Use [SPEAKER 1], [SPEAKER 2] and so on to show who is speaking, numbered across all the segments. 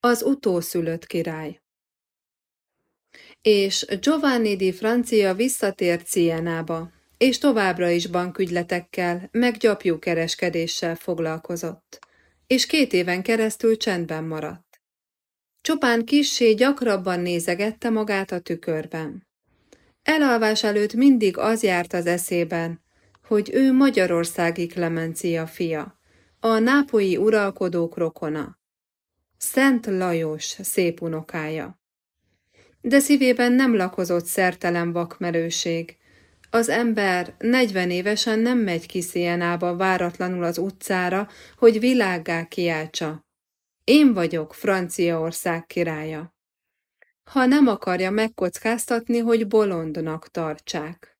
[SPEAKER 1] Az utószülött király És Giovanni di Francia visszatért Cienába, és továbbra is bankügyletekkel, meg gyapjúkereskedéssel foglalkozott, és két éven keresztül csendben maradt. Csupán kissé gyakrabban nézegette magát a tükörben. Elalvás előtt mindig az járt az eszében, hogy ő Magyarországi Klemencia fia, a nápolyi uralkodók rokona. Szent Lajos szép unokája. De szívében nem lakozott szertelen vakmerőség. Az ember negyven évesen nem megy ki Szienába váratlanul az utcára, hogy világgá kiáltsa. Én vagyok Franciaország királya. Ha nem akarja megkockáztatni, hogy bolondnak tartsák.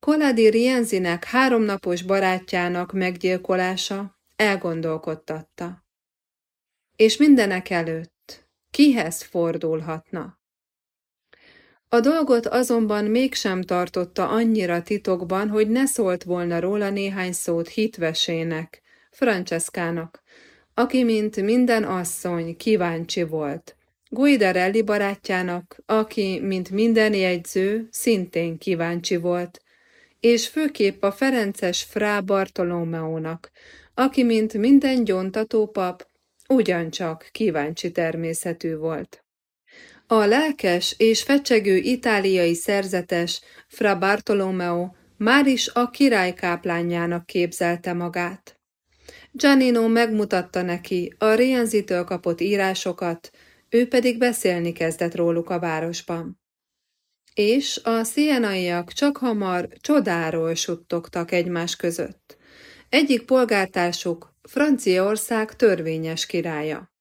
[SPEAKER 1] Koladi Rienzinek háromnapos barátjának meggyilkolása elgondolkodtatta. És mindenek előtt kihez fordulhatna? A dolgot azonban mégsem tartotta annyira titokban, hogy ne szólt volna róla néhány szót hitvesének, Franceskának, aki, mint minden asszony, kíváncsi volt. Guidarelli barátjának, aki, mint minden jegyző, szintén kíváncsi volt, és főképp a Ferences Frá Bartolomeónak, aki, mint minden gyontató pap, ugyancsak kíváncsi természetű volt. A lelkes és fecsegő itáliai szerzetes Fra Bartolomeo már is a király káplányának képzelte magát. Giannino megmutatta neki a Rienzitől kapott írásokat, ő pedig beszélni kezdett róluk a városban és a szienaiak csak hamar csodáról suttogtak egymás között. Egyik polgártársuk Franciaország törvényes királya.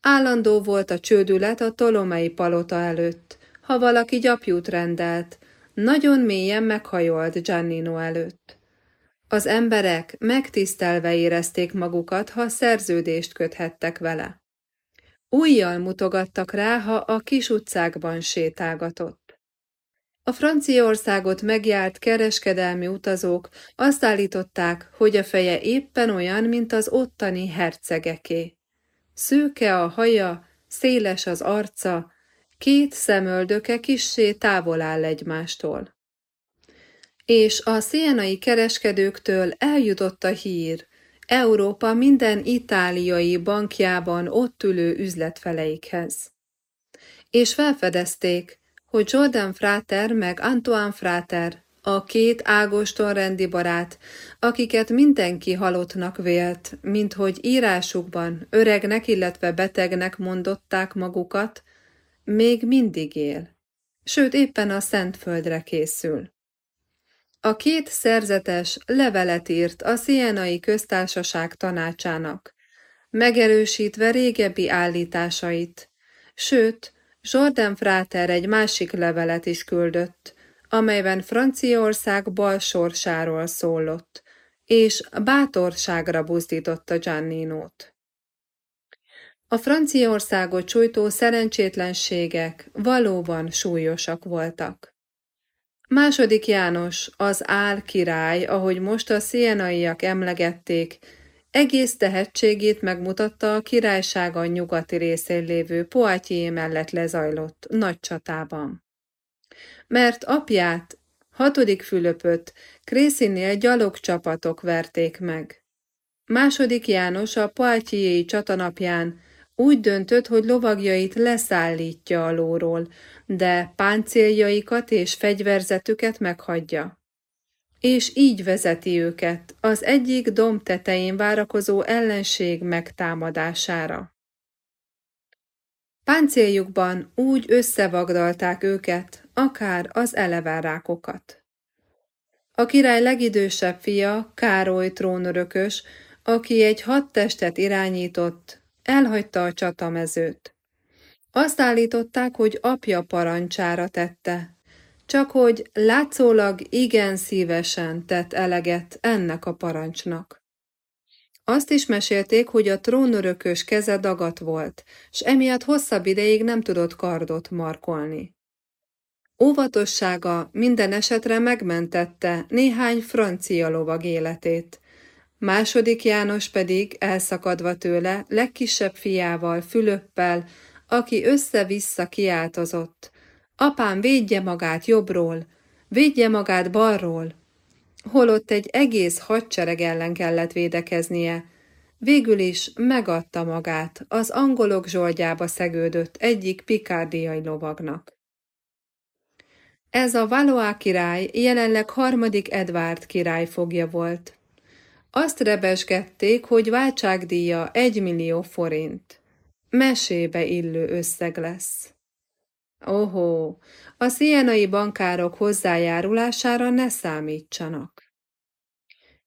[SPEAKER 1] Állandó volt a csődület a Tolomei palota előtt, ha valaki gyapjút rendelt, nagyon mélyen meghajolt Giannino előtt. Az emberek megtisztelve érezték magukat, ha szerződést köthettek vele. Újjal mutogattak rá, ha a kis utcákban sétálgatott. A Franciaországot megjárt kereskedelmi utazók azt állították, hogy a feje éppen olyan, mint az ottani hercegeké. Szőke a haja, széles az arca, két szemöldöke kissé távol áll egymástól. És a szénai kereskedőktől eljutott a hír, Európa minden itáliai bankjában ott ülő üzletfeleikhez. És felfedezték, hogy Jordan Frater meg Antoine Frater, a két Ágoston rendi barát, akiket mindenki halottnak vélt, mint hogy írásukban öregnek, illetve betegnek mondották magukat, még mindig él, sőt éppen a Szentföldre készül. A két szerzetes levelet írt a Szienai Köztársaság tanácsának, megerősítve régebbi állításait, sőt, Jordan Frater egy másik levelet is küldött, amelyben Franciaország bal sorsáról szólott, és bátorságra buzdította Gianninót. A Franciaországot csújtó szerencsétlenségek valóban súlyosak voltak. Második János, az ál király, ahogy most a szienaiak emlegették, egész tehetségét megmutatta a királysága nyugati részén lévő Poitiers mellett lezajlott nagy csatában. Mert apját, hatodik Fülöpöt, Krészinél gyalogcsapatok verték meg. Második János a Poitiers csatanapján úgy döntött, hogy lovagjait leszállítja a lóról, de páncéljaikat és fegyverzetüket meghagyja és így vezeti őket az egyik domb tetején várakozó ellenség megtámadására. Páncéljukban úgy összevagdalták őket, akár az elevárákokat. A király legidősebb fia, Károly trónörökös, aki egy hat testet irányított, elhagyta a csatamezőt. Azt állították, hogy apja parancsára tette, csak hogy látszólag igen szívesen tett eleget ennek a parancsnak. Azt is mesélték, hogy a trónörökös keze dagat volt, s emiatt hosszabb ideig nem tudott kardot markolni. Óvatossága minden esetre megmentette néhány francia lovag életét, Második János pedig, elszakadva tőle, legkisebb fiával, Fülöppel, aki össze-vissza kiáltozott. Apám védje magát jobbról, védje magát balról. Holott egy egész hadsereg ellen kellett védekeznie, végül is megadta magát, az angolok zsoldjába szegődött egyik pikárdiai lovagnak. Ez a Valois király jelenleg harmadik Edvárd király fogja volt. Azt rebesgették, hogy váltságdíja egy millió forint. Mesébe illő összeg lesz. Ohó, a szienai bankárok hozzájárulására ne számítsanak.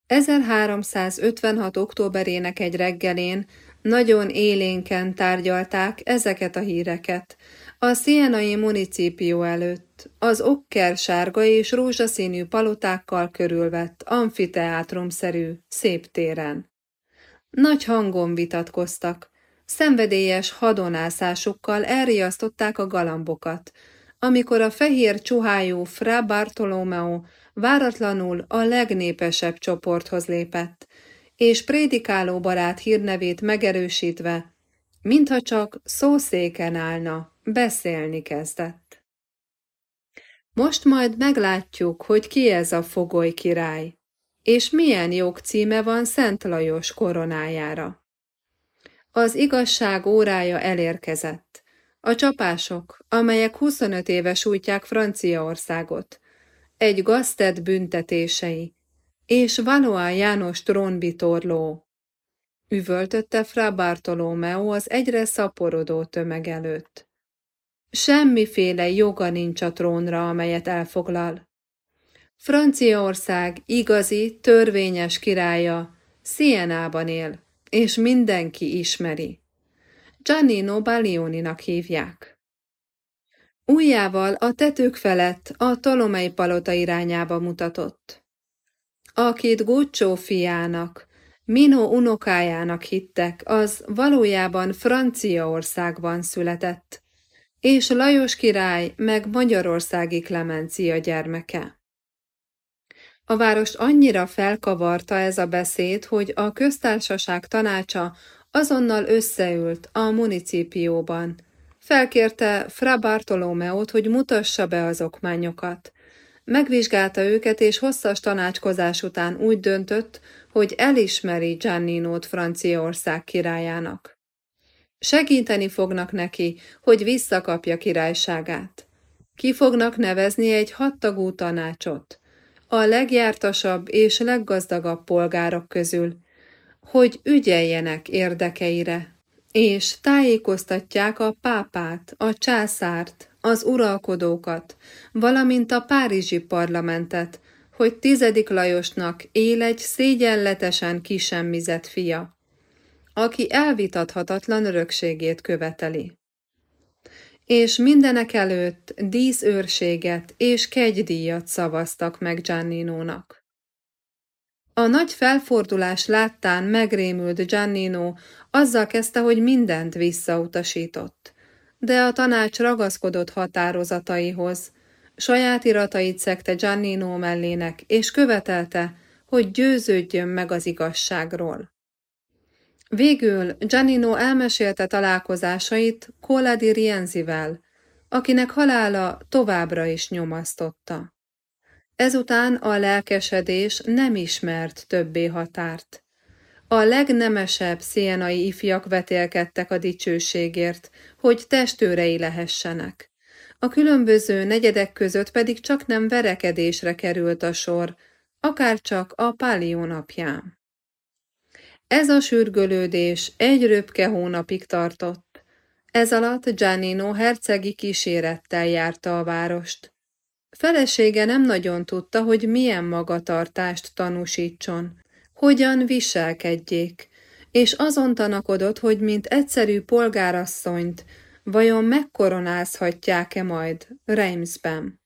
[SPEAKER 1] 1356. októberének egy reggelén nagyon élénken tárgyalták ezeket a híreket, a szienai municípió előtt, az okker sárga és rózsaszínű palotákkal körülvett amfiteátrumszerű szép téren. Nagy hangon vitatkoztak, szenvedélyes hadonászásukkal elriasztották a galambokat, amikor a fehér csuhájú Fra Bartolomeo váratlanul a legnépesebb csoporthoz lépett, és prédikáló barát hírnevét megerősítve, mintha csak szószéken állna, beszélni kezdett. Most majd meglátjuk, hogy ki ez a fogoly király, és milyen jogcíme van Szent Lajos koronájára. Az igazság órája elérkezett. A csapások, amelyek 25 éve sújtják Franciaországot, egy gaztet büntetései, és Vanois János trónbitorló. Üvöltötte Fra Bartolomeo az egyre szaporodó tömeg előtt. Semmiféle joga nincs a trónra, amelyet elfoglal. Franciaország igazi, törvényes királya Sienában él, és mindenki ismeri. Giannino Balioninak hívják. Újjával a tetők felett a Tolomei palota irányába mutatott. Akit Guccio fiának, Mino unokájának hittek, az valójában Franciaországban született, és Lajos király meg Magyarországi Klemencia gyermeke. A várost annyira felkavarta ez a beszéd, hogy a köztársaság tanácsa azonnal összeült a municípióban. Felkérte Fra Bartolomeót, hogy mutassa be az okmányokat. Megvizsgálta őket, és hosszas tanácskozás után úgy döntött, hogy elismeri Gianninót Franciaország királyának. Segíteni fognak neki, hogy visszakapja királyságát. Ki fognak nevezni egy hattagú tanácsot, a legjártasabb és leggazdagabb polgárok közül, hogy ügyeljenek érdekeire, és tájékoztatják a pápát, a császárt, az uralkodókat, valamint a párizsi parlamentet, hogy tizedik Lajosnak él egy szégyenletesen kisemmizett fia, aki elvitathatatlan örökségét követeli. És mindenek előtt díszőrséget és kegydíjat szavaztak meg Gianninónak. A nagy felfordulás láttán megrémült Giannino, azzal kezdte, hogy mindent visszautasított. De a tanács ragaszkodott határozataihoz, saját iratait szekte Giannino mellének, és követelte, hogy győződjön meg az igazságról. Végül Giannino elmesélte találkozásait Cola di Rienzivel, akinek halála továbbra is nyomasztotta. Ezután a lelkesedés nem ismert többé határt. A legnemesebb szienai ifjak vetélkedtek a dicsőségért, hogy testőrei lehessenek. A különböző negyedek között pedig csak nem verekedésre került a sor, akár csak a pálió napján. Ez a sürgölődés egy röpke hónapig tartott. Ez alatt Giannino hercegi kísérettel járta a várost. Felesége nem nagyon tudta, hogy milyen magatartást tanúsítson, hogyan viselkedjék, és azon tanakodott, hogy mint egyszerű polgárasszonyt, vajon megkoronázhatják-e majd Reimsben.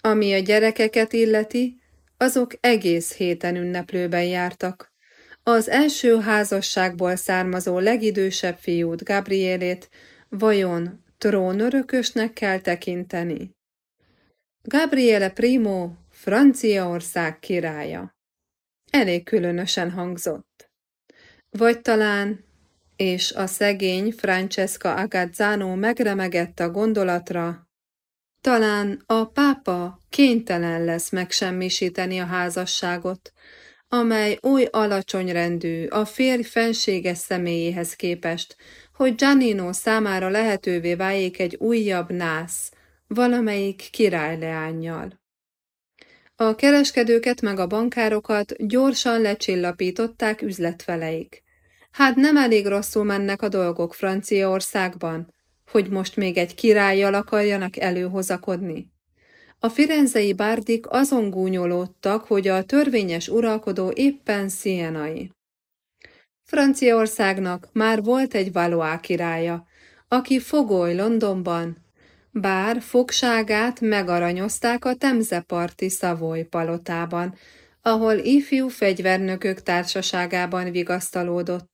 [SPEAKER 1] Ami a gyerekeket illeti, azok egész héten ünneplőben jártak. Az első házasságból származó legidősebb fiút, Gabrielét, vajon trónörökösnek kell tekinteni? Gabriele Primo, Franciaország királya. elég különösen hangzott. Vagy talán, és a szegény Francesca Agazzano megremegett a gondolatra, talán a pápa kénytelen lesz megsemmisíteni a házasságot, amely oly alacsony rendű a férj fenséges személyéhez képest, hogy Giannino számára lehetővé váljék egy újabb nász, valamelyik királyleányjal. A kereskedőket meg a bankárokat gyorsan lecsillapították üzletveleik. Hát nem elég rosszul mennek a dolgok Franciaországban, hogy most még egy királlyal akarjanak előhozakodni. A firenzei bárdik azon gúnyolódtak, hogy a törvényes uralkodó éppen szienai. Franciaországnak már volt egy Valois királya, aki fogoly Londonban, bár fogságát megaranyozták a Temzeparti Szavoly palotában, ahol ifjú fegyvernökök társaságában vigasztalódott.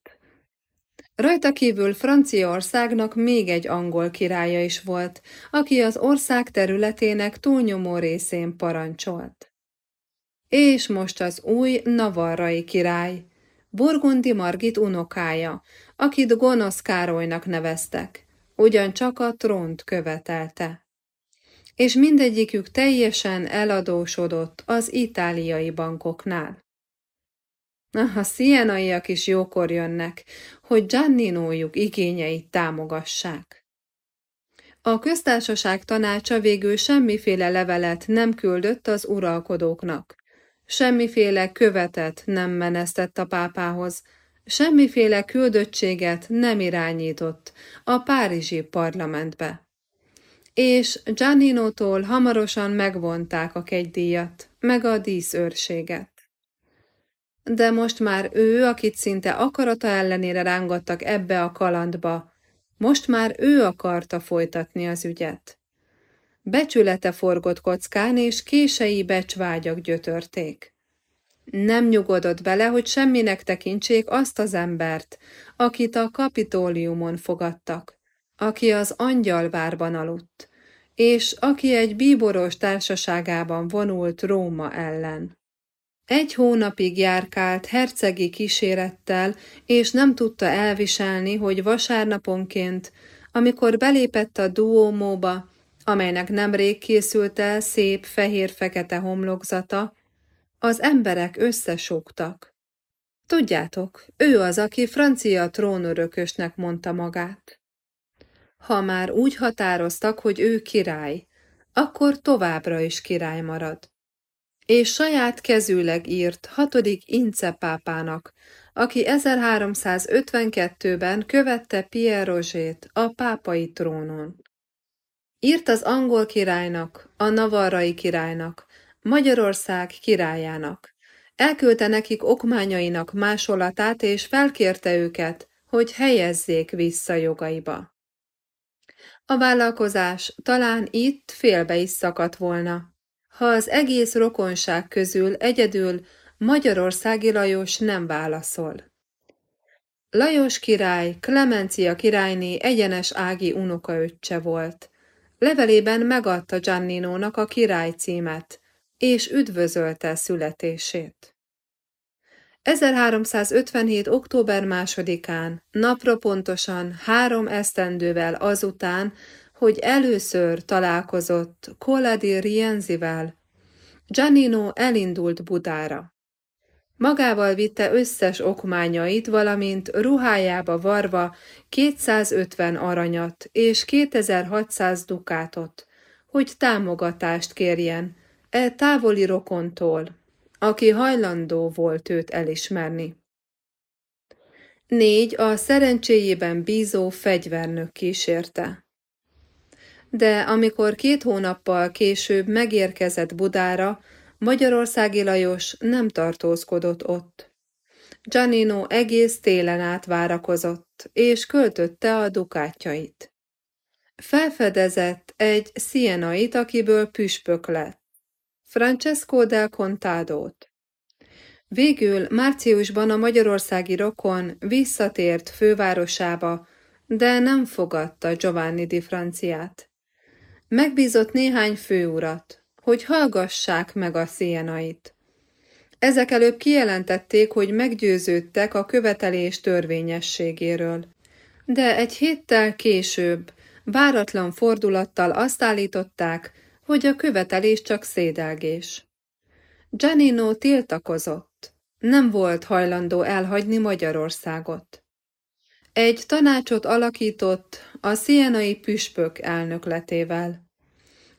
[SPEAKER 1] Rajta kívül Franciaországnak még egy angol királya is volt, aki az ország területének túlnyomó részén parancsolt. És most az új navarrai király, Burgundi Margit unokája, akit Gonosz Károlynak neveztek, ugyancsak a trónt követelte. És mindegyikük teljesen eladósodott az itáliai bankoknál. A szienaiak is jókor jönnek, hogy Gianninójuk igényeit támogassák. A köztársaság tanácsa végül semmiféle levelet nem küldött az uralkodóknak, semmiféle követet nem menesztett a pápához, semmiféle küldöttséget nem irányított a párizsi parlamentbe. És Gianninótól hamarosan megvonták a kegydíjat, meg a díszőrséget. De most már ő, akit szinte akarata ellenére rángattak ebbe a kalandba, most már ő akarta folytatni az ügyet. Becsülete forgott kockán, és kései becsvágyak gyötörték. Nem nyugodott bele, hogy semminek tekintsék azt az embert, akit a kapitóliumon fogadtak, aki az angyalvárban aludt, és aki egy bíboros társaságában vonult Róma ellen. Egy hónapig járkált hercegi kísérettel, és nem tudta elviselni, hogy vasárnaponként, amikor belépett a duómóba, amelynek nemrég készült el szép fehér-fekete homlokzata, az emberek összesogtak. Tudjátok, ő az, aki francia trónörökösnek mondta magát. Ha már úgy határoztak, hogy ő király, akkor továbbra is király marad. És saját kezűleg írt hatodik Ince pápának, aki 1352-ben követte Pierre Roger-t a pápai trónon. Írt az angol királynak, a navarrai királynak, Magyarország királyának. Elküldte nekik okmányainak másolatát, és felkérte őket, hogy helyezzék vissza jogaiba. A vállalkozás talán itt félbe is szakadt volna, ha az egész rokonság közül egyedül Magyarországi Lajos nem válaszol. Lajos király, Klemencia királyné egyenes ági unokaöccse volt. Levelében megadta Gianninónak a király címet, és üdvözölte születését. 1357. október másodikán, napra pontosan három esztendővel azután, hogy először találkozott Coladi Rienzivel, Giannino elindult Budára. Magával vitte összes okmányait, valamint ruhájába varva 250 aranyat és 2600 dukátot, hogy támogatást kérjen, e távoli rokontól, aki hajlandó volt őt elismerni. Négy a szerencséjében bízó fegyvernök kísérte. De amikor két hónappal később megérkezett Budára, Magyarországi Lajos nem tartózkodott ott. Giannino egész télen át várakozott, és költötte a dukátjait. Felfedezett egy szienait, akiből püspök lett. Francesco del Contadót. Végül márciusban a magyarországi rokon visszatért fővárosába, de nem fogadta Giovanni di Franciát. Megbízott néhány főurat, hogy hallgassák meg a szienait. Ezek előbb kijelentették, hogy meggyőződtek a követelés törvényességéről. De egy héttel később, váratlan fordulattal azt állították, hogy a követelés csak szédelgés. Giannino tiltakozott. Nem volt hajlandó elhagyni Magyarországot. Egy tanácsot alakított a szienai püspök elnökletével.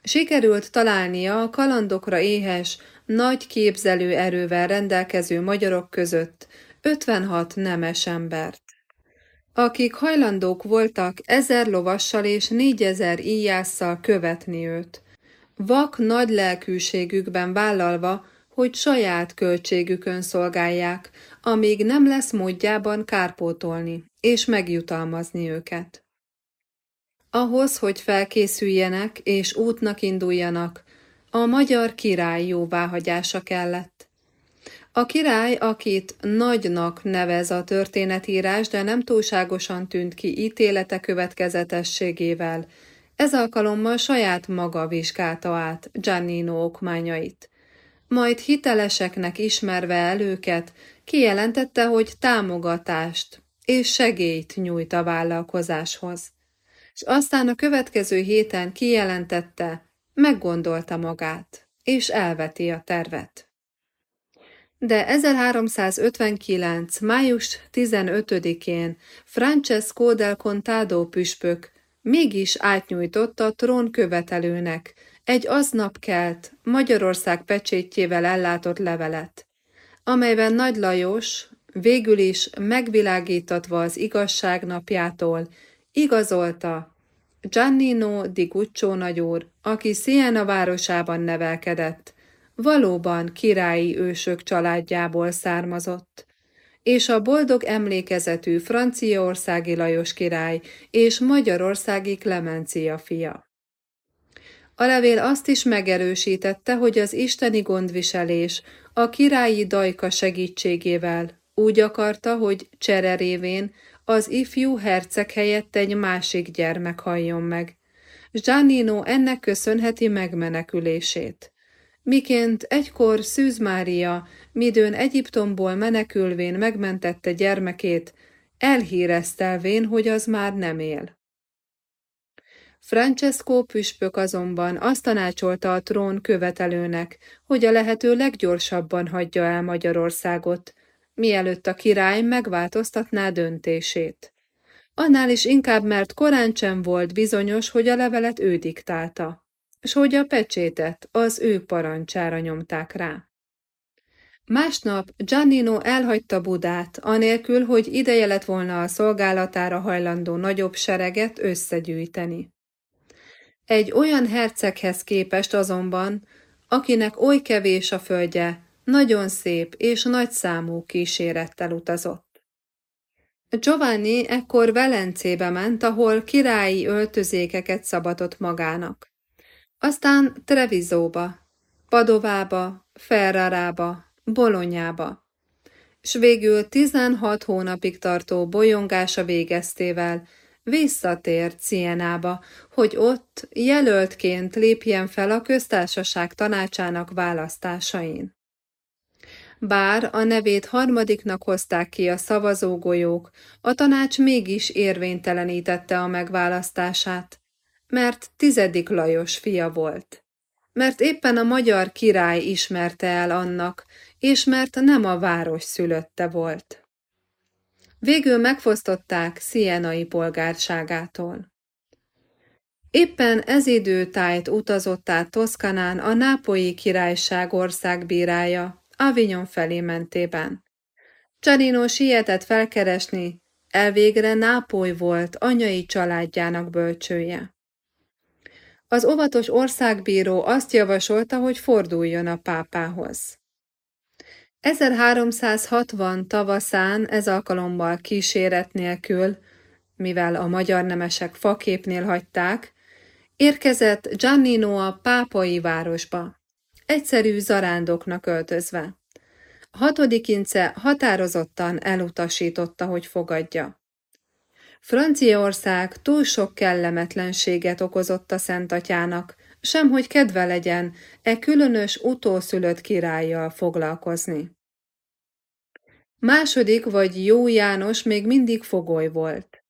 [SPEAKER 1] Sikerült találnia a kalandokra éhes, nagy képzelő erővel rendelkező magyarok között 56 nemes embert, akik hajlandók voltak ezer lovassal és négyezer íjásszal követni őt, vak nagy lelkűségükben vállalva, hogy saját költségükön szolgálják, amíg nem lesz módjában kárpótolni és megjutalmazni őket. Ahhoz, hogy felkészüljenek és útnak induljanak, a magyar király jóváhagyása kellett. A király, akit nagynak nevez a történetírás, de nem túlságosan tűnt ki ítélete következetességével, ez alkalommal saját maga vizsgálta át Giannino okmányait. Majd hiteleseknek ismerve el őket, kijelentette, hogy támogatást és segélyt nyújt a vállalkozáshoz. És aztán a következő héten kijelentette, meggondolta magát, és elveti a tervet. De 1359. május 15-én Francesco del Contado püspök mégis átnyújtotta trón követelőnek egy aznap kelt, Magyarország pecsétjével ellátott levelet, amelyben Nagy Lajos, végül is megvilágítatva az igazság napjától, igazolta Giannino di Guccio nagyúr, aki Siena városában nevelkedett, valóban királyi ősök családjából származott, és a boldog emlékezetű franciaországi Lajos király és magyarországi Klemencia fia. A levél azt is megerősítette, hogy az isteni gondviselés a királyi dajka segítségével úgy akarta, hogy csere révén az ifjú herceg helyett egy másik gyermek halljon meg. Giannino ennek köszönheti megmenekülését. Miként egykor Szűz Mária, midőn Egyiptomból menekülvén megmentette gyermekét, elhíreztelvén, hogy az már nem él. Francesco püspök azonban azt tanácsolta a trón követelőnek, hogy a lehető leggyorsabban hagyja el Magyarországot, mielőtt a király megváltoztatná döntését. Annál is inkább, mert korán sem volt bizonyos, hogy a levelet ő diktálta, és hogy a pecsétet az ő parancsára nyomták rá. Másnap Giannino elhagyta Budát, anélkül, hogy ideje lett volna a szolgálatára hajlandó nagyobb sereget összegyűjteni. Egy olyan herceghez képest azonban, akinek oly kevés a földje, nagyon szép és nagyszámú kísérettel utazott. Giovanni ekkor Velencébe ment, ahol királyi öltözékeket szabatott magának. Aztán Trevizóba, Padovába, Ferrarába, Bolonyába, s végül 16 hónapig tartó bolyongása végeztével visszatért Cienába, hogy ott jelöltként lépjen fel a köztársaság tanácsának választásain. Bár a nevét harmadiknak hozták ki a szavazógolyók, a tanács mégis érvénytelenítette a megválasztását, mert tizedik Lajos fia volt. Mert éppen a magyar király ismerte el annak, és mert nem a város szülötte volt. Végül megfosztották szienai polgárságától. Éppen ez időtájt utazott át Toszkanán a nápolyi királyság országbírája, Avignon felé mentében. Csalino sietett felkeresni, elvégre Nápoly volt anyai családjának bölcsője. Az óvatos országbíró azt javasolta, hogy forduljon a pápához. 1360 tavaszán ez alkalommal kíséret nélkül, mivel a magyar nemesek faképnél hagyták, érkezett Giannino a pápai városba egyszerű zarándoknak öltözve. A hatodik ince határozottan elutasította, hogy fogadja. Franciaország túl sok kellemetlenséget okozott a Szent Atyának, sem hogy kedve legyen e különös utószülött királlyal foglalkozni. Második vagy Jó János még mindig fogoly volt.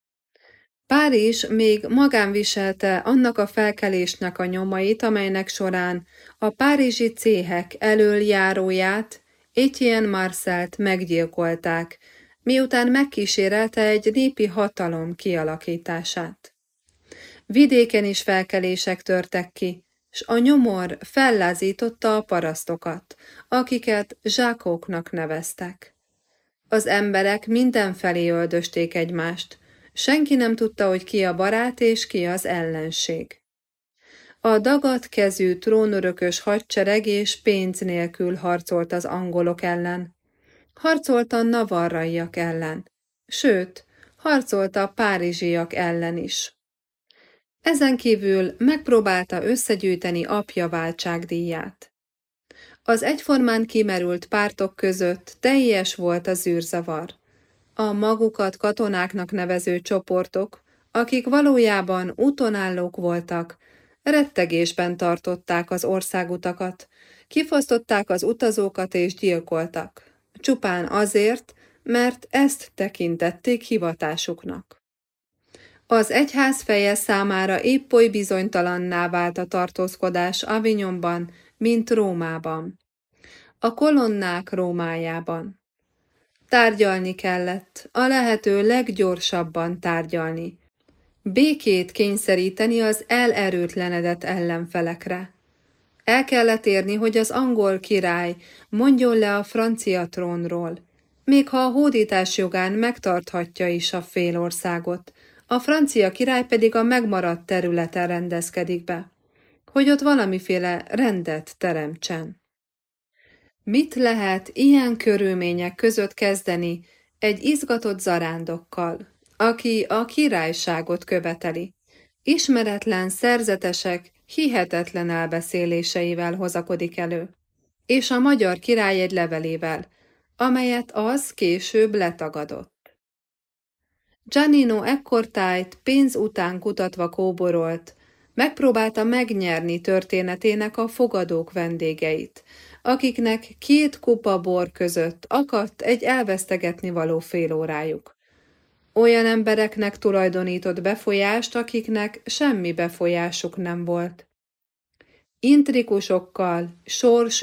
[SPEAKER 1] Párizs még magán viselte annak a felkelésnek a nyomait, amelynek során a párizsi céhek elöljáróját, Etienne Marcelt meggyilkolták, miután megkísérelte egy népi hatalom kialakítását. Vidéken is felkelések törtek ki, s a nyomor fellázította a parasztokat, akiket zsákoknak neveztek. Az emberek mindenfelé öldösték egymást, senki nem tudta, hogy ki a barát és ki az ellenség. A dagat kezű trónörökös hadsereg és pénz nélkül harcolt az angolok ellen. Harcolt a navarraiak ellen, sőt, harcolt a párizsiak ellen is. Ezen kívül megpróbálta összegyűjteni apja váltságdíját. Az egyformán kimerült pártok között teljes volt a zűrzavar. A magukat katonáknak nevező csoportok, akik valójában utonállók voltak, rettegésben tartották az országutakat, kifosztották az utazókat és gyilkoltak, csupán azért, mert ezt tekintették hivatásuknak. Az egyház feje számára épp oly bizonytalanná vált a tartózkodás Avignonban, mint Rómában. A kolonnák Rómájában. Tárgyalni kellett, a lehető leggyorsabban tárgyalni. Békét kényszeríteni az elerőtlenedett ellenfelekre. El kellett érni, hogy az angol király mondjon le a francia trónról, még ha a hódítás jogán megtarthatja is a félországot, a francia király pedig a megmaradt területen rendezkedik be, hogy ott valamiféle rendet teremtsen. Mit lehet ilyen körülmények között kezdeni egy izgatott zarándokkal, aki a királyságot követeli, ismeretlen szerzetesek hihetetlen elbeszéléseivel hozakodik elő, és a magyar király egy levelével, amelyet az később letagadott. Giannino ekkortájt pénz után kutatva kóborolt, megpróbálta megnyerni történetének a fogadók vendégeit, akiknek két kupa bor között akadt egy elvesztegetni való fél órájuk. Olyan embereknek tulajdonított befolyást, akiknek semmi befolyásuk nem volt intrikusokkal,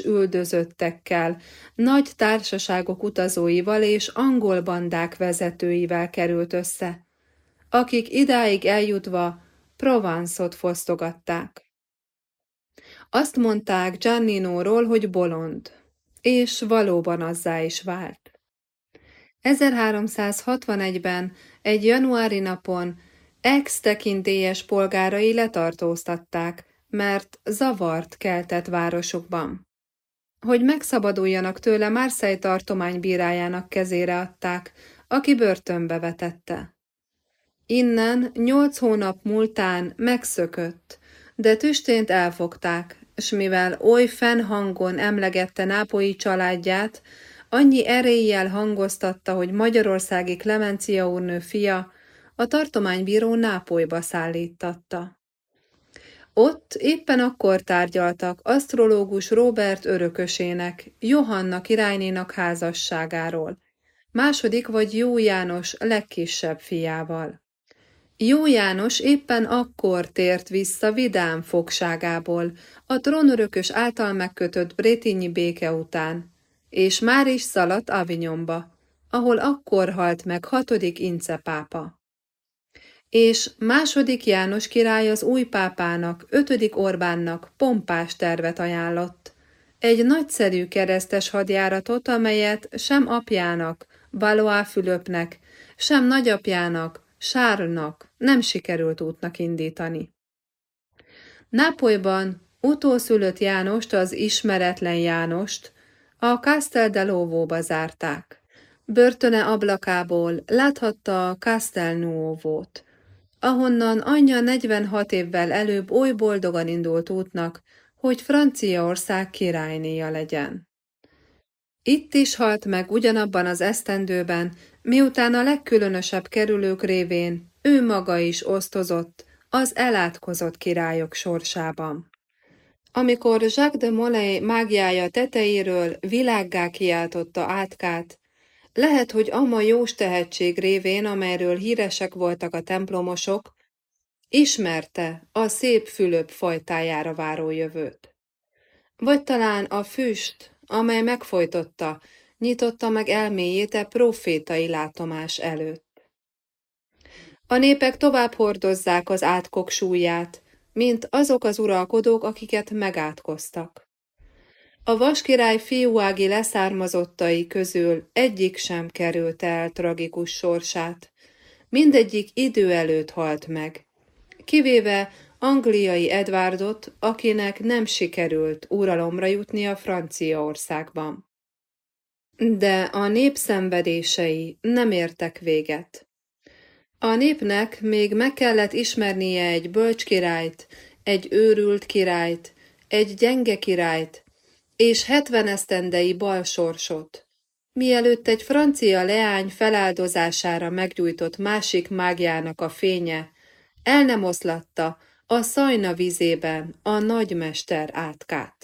[SPEAKER 1] üldözöttekkel, nagy társaságok utazóival és angol bandák vezetőivel került össze, akik idáig eljutva Provence-ot fosztogatták. Azt mondták Gianninóról, hogy bolond, és valóban azzá is vált. 1361-ben egy januári napon ex-tekintélyes polgárai letartóztatták, mert zavart keltett városokban. Hogy megszabaduljanak tőle, Marseille tartománybírájának kezére adták, aki börtönbe vetette. Innen nyolc hónap múltán megszökött, de tüstént elfogták, s mivel oly fennhangon emlegette nápolyi családját, annyi eréllyel hangoztatta, hogy magyarországi Klemencia úrnő fia a tartománybíró Nápolyba szállítatta. Ott éppen akkor tárgyaltak asztrológus Robert örökösének, Johanna királynénak házasságáról, második vagy Jó János legkisebb fiával. Jó János éppen akkor tért vissza vidám fogságából, a trónörökös által megkötött Brétinyi béke után, és már is szaladt Avignonba, ahol akkor halt meg hatodik Ince pápa és második János király az új pápának, ötödik Orbánnak pompás tervet ajánlott. Egy nagyszerű keresztes hadjáratot, amelyet sem apjának, Valois Fülöpnek, sem nagyapjának, Sárlnak nem sikerült útnak indítani. Nápolyban utószülött Jánost, az ismeretlen Jánost, a Castel de Lovóba zárták. Börtöne ablakából láthatta a Castel Nuovo-t, ahonnan anyja 46 évvel előbb oly boldogan indult útnak, hogy Franciaország királynéja legyen. Itt is halt meg ugyanabban az esztendőben, miután a legkülönösebb kerülők révén ő maga is osztozott az elátkozott királyok sorsában. Amikor Jacques de Molay mágiája tetejéről világgá kiáltotta átkát, lehet, hogy ama jós tehetség révén, amelyről híresek voltak a templomosok, ismerte a szép Fülöp fajtájára váró jövőt. Vagy talán a füst, amely megfojtotta, nyitotta meg elméjét e profétai látomás előtt. A népek tovább hordozzák az átkok súlyát, mint azok az uralkodók, akiket megátkoztak. A vaskirály fiúági leszármazottai közül egyik sem került el tragikus sorsát. Mindegyik idő előtt halt meg, kivéve angliai Edwardot, akinek nem sikerült uralomra jutni a Franciaországban. De a nép szenvedései nem értek véget. A népnek még meg kellett ismernie egy bölcs királyt, egy őrült királyt, egy gyenge királyt, és hetven esztendei balsorsot, mielőtt egy francia leány feláldozására meggyújtott másik mágiának a fénye el nem oszlatta a szajna vizében a nagymester átkát.